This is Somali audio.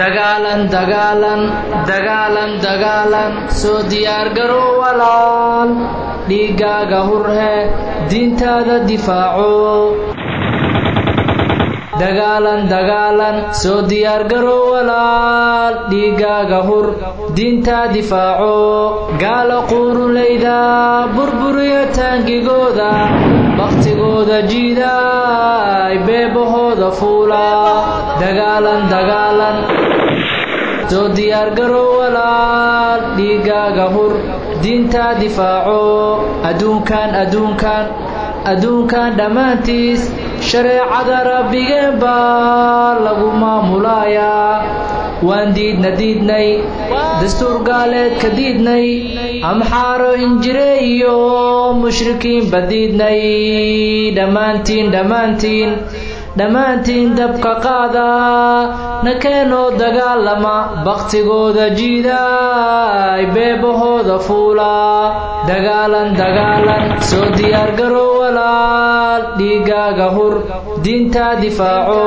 dagaalan dagaalan dagaalan dagaalan soo diyaargarow walaal dhiiggaaga hurhe diintaada difaaco dagaalan dagaalan soo diyaargarow walaal dhiiggaaga hur diintaa difaaco gaala quurulayda burburiyo taangigooda bakhtigooda jiidaay beebahooda fuula dagaalan dagaalan soo diyaargarow walaal dhiiggaaga hur diintaa difaaco. Adduunkan adduunkan adduunkan dhammaantiis shareecada rabbigeen baa lagu maamulayaa waan diidna diidnay dastuur gaaleedka diidnay amxaaro injire iyo mushrikiinba diidnay dhammaantiin dhammaantiin dhammaantiin dabka qaada na keenoo dagaalama bakhtigooda jiidaay beebahooda fuula dagaalan dagaalan soo diyaargarow walaal dhiiggaaga hur diintaa difaaco